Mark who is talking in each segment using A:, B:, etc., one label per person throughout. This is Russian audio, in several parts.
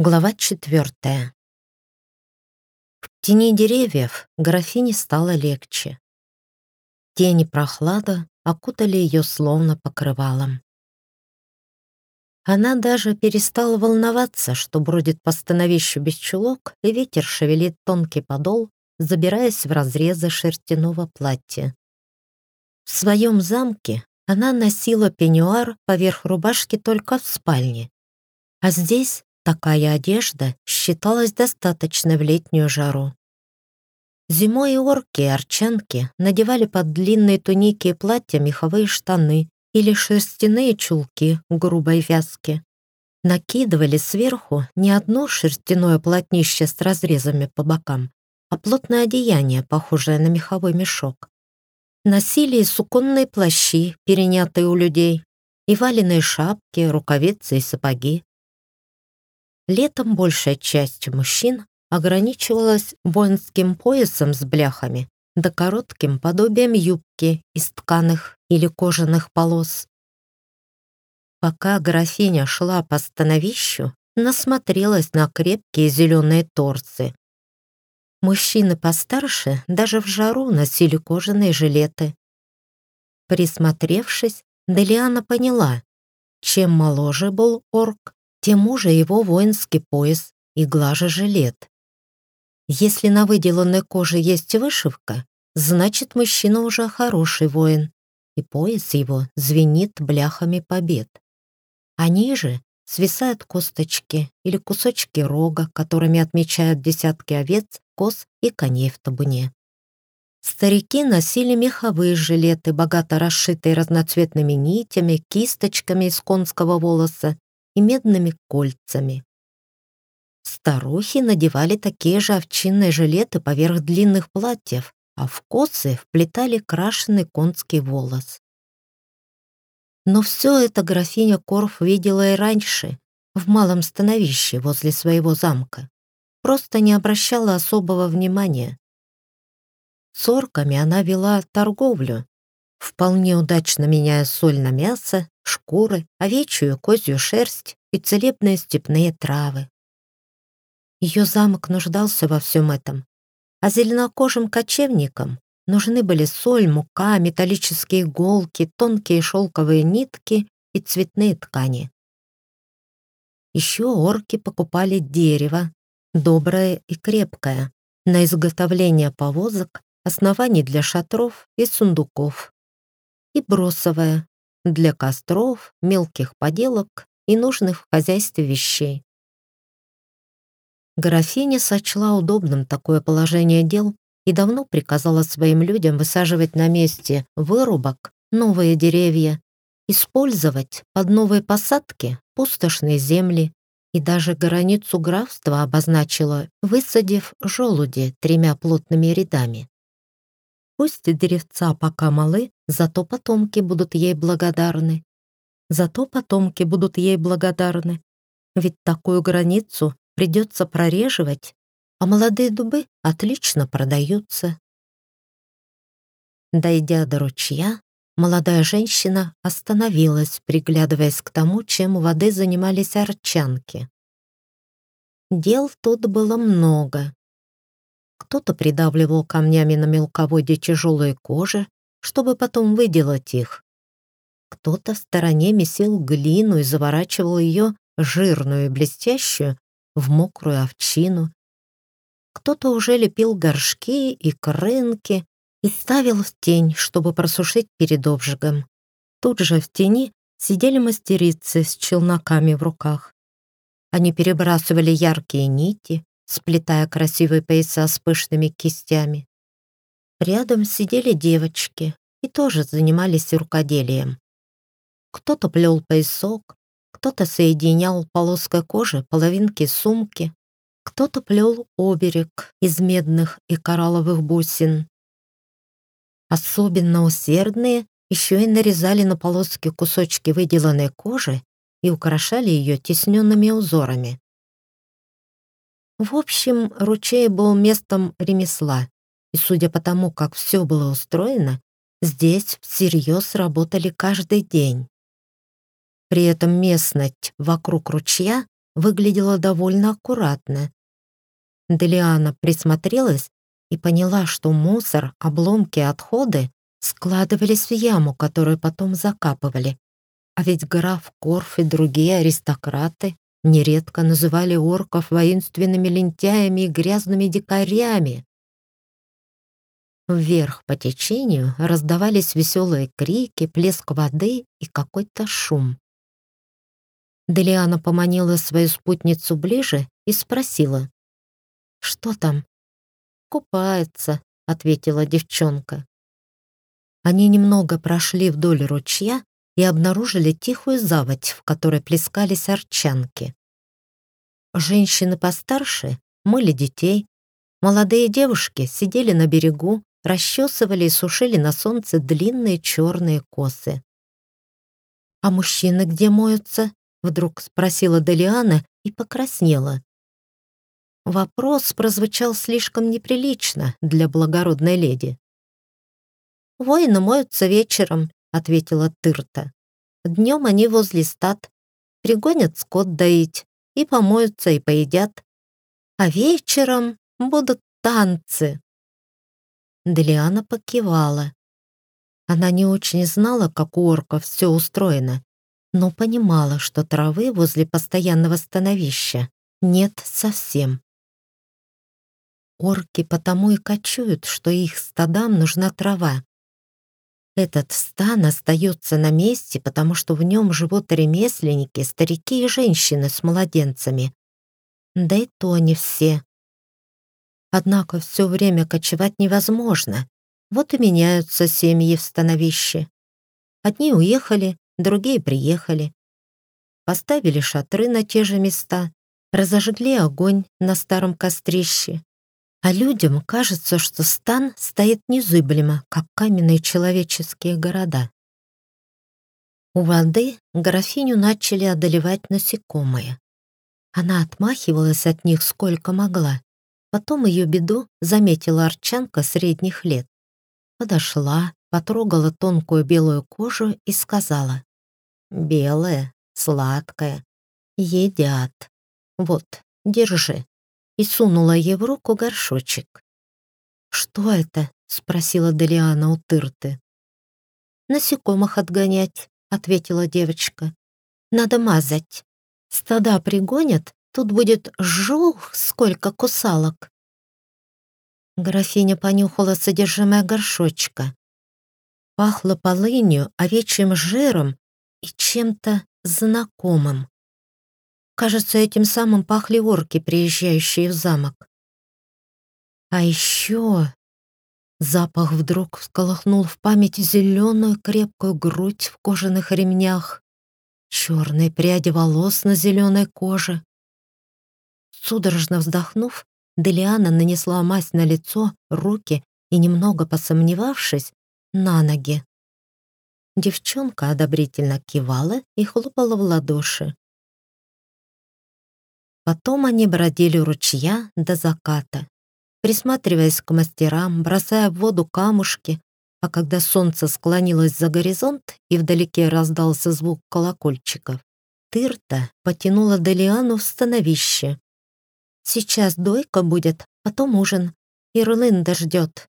A: Глава четвертая. В тени деревьев графине стало легче. Тени прохлада окутали ее словно покрывалом. Она даже перестала волноваться, что бродит по становищу без чулок, и ветер шевелит тонкий подол, забираясь в разрезы шерстяного платья. В своем замке она носила пеньюар поверх рубашки только в спальне, а здесь Такая одежда считалась достаточной в летнюю жару. Зимой орки и арчанки надевали под длинные туники и платья меховые штаны или шерстяные чулки грубой вязки. Накидывали сверху не одно шерстяное полотнище с разрезами по бокам, а плотное одеяние, похожее на меховой мешок. Носили и суконные плащи, перенятые у людей, и валеные шапки, рукавицы и сапоги. Летом большая часть мужчин ограничивалась воинским поясом с бляхами да коротким подобием юбки из тканых или кожаных полос. Пока графиня шла по становищу, насмотрелась на крепкие зеленые торсы. Мужчины постарше даже в жару носили кожаные жилеты. Присмотревшись, Делиана поняла, чем моложе был орк, тем уже его воинский пояс и глаже жилет. Если на выделанной коже есть вышивка, значит, мужчина уже хороший воин, и пояс его звенит бляхами побед. А ниже свисают косточки или кусочки рога, которыми отмечают десятки овец, коз и коней в табуне. Старики носили меховые жилеты, богато расшитые разноцветными нитями, кисточками из конского волоса и медными кольцами. Старухи надевали такие же овчинные жилеты поверх длинных платьев, а в косы вплетали крашеный конский волос. Но все это графиня Корф видела и раньше, в малом становище возле своего замка. Просто не обращала особого внимания. С орками она вела торговлю, вполне удачно меняя соль на мясо, шкуры, овечью козью шерсть и целебные степные травы. Ее замок нуждался во всем этом, а зеленокожим кочевникам нужны были соль, мука, металлические иголки, тонкие шелковые нитки и цветные ткани. Еще орки покупали дерево, доброе и крепкое, на изготовление повозок, оснований для шатров и сундуков и бросовая для костров, мелких поделок и нужных в хозяйстве вещей. Графиня сочла удобным такое положение дел и давно приказала своим людям высаживать на месте вырубок новые деревья, использовать под новые посадки пустошные земли и даже границу графства обозначила, высадив желуди тремя плотными рядами. Пусть деревца пока малы, зато потомки будут ей благодарны. Зато потомки будут ей благодарны. Ведь такую границу придется прореживать, а молодые дубы отлично продаются. Дойдя до ручья, молодая женщина остановилась, приглядываясь к тому, чем у воды занимались арчанки. Дел тут было много. Кто-то придавливал камнями на мелководье тяжелые кожи, чтобы потом выделать их. Кто-то в стороне месил глину и заворачивал ее, жирную и блестящую, в мокрую овчину. Кто-то уже лепил горшки и крынки и ставил в тень, чтобы просушить перед обжигом. Тут же в тени сидели мастерицы с челноками в руках. Они перебрасывали яркие нити, сплетая красивые пояса с пышными кистями. Рядом сидели девочки и тоже занимались рукоделием. Кто-то плел поясок, кто-то соединял полоской кожи половинки сумки, кто-то плел оберег из медных и коралловых бусин. Особенно усердные еще и нарезали на полоски кусочки выделанной кожи и украшали ее тесненными узорами. В общем, ручей был местом ремесла, судя по тому, как все было устроено, здесь всерьез работали каждый день. При этом местность вокруг ручья выглядела довольно аккуратно. Делиана присмотрелась и поняла, что мусор, обломки, отходы складывались в яму, которую потом закапывали. А ведь граф Корф и другие аристократы нередко называли орков воинственными лентяями и грязными дикарями. Вверх по течению раздавались веселые крики, плеск воды и какой-то шум. Делиана поманила свою спутницу ближе и спросила. «Что там?» «Купается», — ответила девчонка. Они немного прошли вдоль ручья и обнаружили тихую заводь, в которой плескались арчанки. Женщины постарше мыли детей, молодые девушки сидели на берегу, расчесывали и сушили на солнце длинные черные косы. «А мужчины где моются?» — вдруг спросила Делиана и покраснела. Вопрос прозвучал слишком неприлично для благородной леди. «Воины моются вечером», — ответила Тырта. «Днем они возле стад, пригонят скот доить и помоются и поедят. А вечером будут танцы». Делиана покивала. Она не очень знала, как у орков все устроено, но понимала, что травы возле постоянного становища нет совсем. Орки потому и кочуют, что их стадам нужна трава. Этот стан остается на месте, потому что в нем живут ремесленники, старики и женщины с младенцами. Да и то не все. Однако все время кочевать невозможно. Вот и меняются семьи в становище. Одни уехали, другие приехали. Поставили шатры на те же места, разожгли огонь на старом кострище. А людям кажется, что стан стоит незыблемо, как каменные человеческие города. У воды графиню начали одолевать насекомые. Она отмахивалась от них сколько могла, Потом ее беду заметила арчанка средних лет. Подошла, потрогала тонкую белую кожу и сказала. «Белая, сладкая, едят. Вот, держи». И сунула ей в руку горшочек. «Что это?» — спросила Делиана у Тырты. «Насекомых отгонять», — ответила девочка. «Надо мазать. Стада пригонят, Тут будет жух, сколько кусалок. Графиня понюхала содержимое горшочка. Пахло полынью, овечьим жиром и чем-то знакомым. Кажется, этим самым пахли орки, приезжающие в замок. А еще запах вдруг всколыхнул в памяти зеленую крепкую грудь в кожаных ремнях, черные пряди волос на зеленой коже, Судорожно вздохнув, Делиана нанесла мазь на лицо, руки и, немного посомневавшись, на ноги. Девчонка одобрительно кивала и хлопала в ладоши. Потом они бродили у ручья до заката, присматриваясь к мастерам, бросая в воду камушки, а когда солнце склонилось за горизонт и вдалеке раздался звук колокольчиков, Тырта потянула Делиану в становище. Сейчас дойка будет, потом ужин. Ирлында ждет».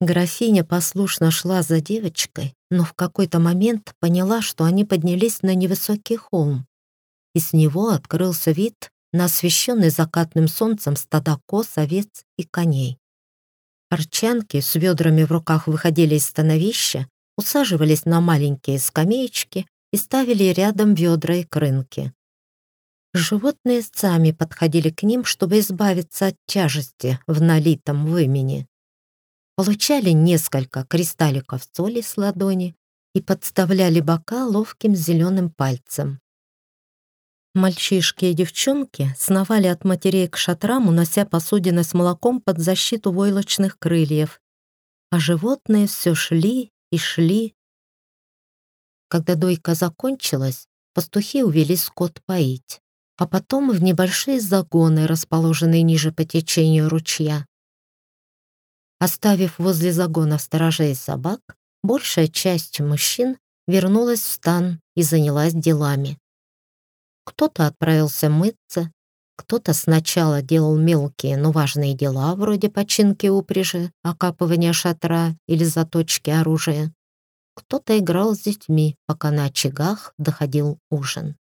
A: Графиня послушно шла за девочкой, но в какой-то момент поняла, что они поднялись на невысокий холм, и с него открылся вид на освещенный закатным солнцем стада коз, овец и коней. Арчанки с ведрами в руках выходили из становища, усаживались на маленькие скамеечки и ставили рядом ведра и крынки. Животные сами подходили к ним, чтобы избавиться от тяжести в налитом вымени. Получали несколько кристалликов соли с ладони и подставляли бока ловким зеленым пальцем. Мальчишки и девчонки сновали от матерей к шатрам, унося посудины с молоком под защиту войлочных крыльев, а животные все шли и шли. Когда дойка закончилась, пастухи увели скот поить а потом в небольшие загоны, расположенные ниже по течению ручья. Оставив возле загонов сторожей собак, большая часть мужчин вернулась в стан и занялась делами. Кто-то отправился мыться, кто-то сначала делал мелкие, но важные дела, вроде починки упряжи, окапывания шатра или заточки оружия. Кто-то играл с детьми, пока на очагах доходил ужин.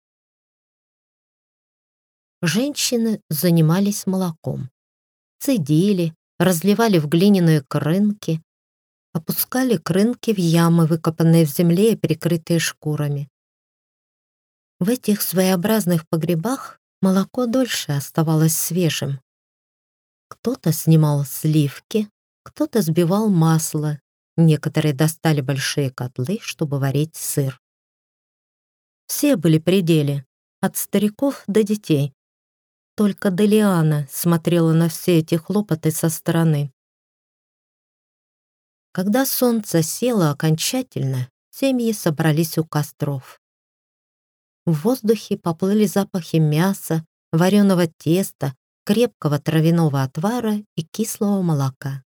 A: Женщины занимались молоком. Цедили, разливали в глиняные крынки, опускали крынки в ямы, выкопанные в земле и прикрытые шкурами. В этих своеобразных погребах молоко дольше оставалось свежим. Кто-то снимал сливки, кто-то сбивал масло, некоторые достали большие котлы, чтобы варить сыр. Все были при деле, от стариков до детей. Только Делиана смотрела на все эти хлопоты со стороны. Когда солнце село окончательно, семьи собрались у костров. В воздухе поплыли запахи мяса, вареного теста, крепкого травяного отвара и кислого молока.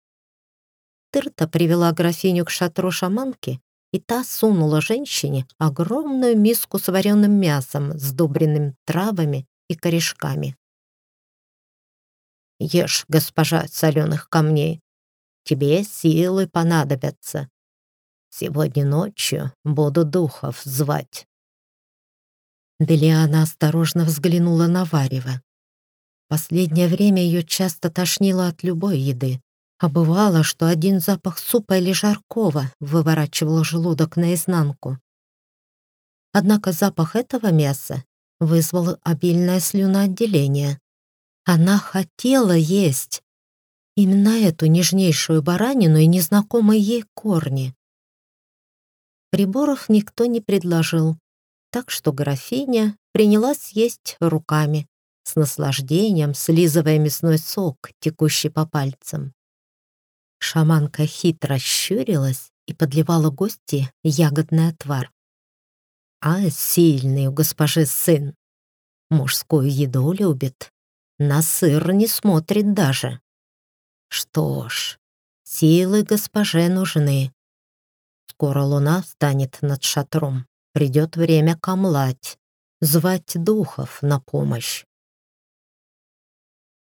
A: Тырта привела графиню к шатру шаманки, и та сунула женщине огромную миску с вареным мясом, сдобренным травами и корешками. Ешь, госпожа соленых камней. Тебе силы понадобятся. Сегодня ночью буду духов звать». Делиана осторожно взглянула на Варева. Последнее время ее часто тошнило от любой еды, а бывало, что один запах супа или жаркого выворачивал желудок наизнанку. Однако запах этого мяса вызвал обильное слюноотделение. Она хотела есть. Именно эту нежнейшую баранину и незнакомые ей корни. Приборов никто не предложил, так что графиня принялась есть руками, с наслаждением слизывая мясной сок, текущий по пальцам. Шаманка хитро щурилась и подливала гости ягодный отвар. А сильный у госпожи сын. Мужскую еду любит, на сыр не смотрит даже. Что ж, силы госпоже нужны. Скоро луна встанет над шатром. Придет время камлать, звать духов на помощь.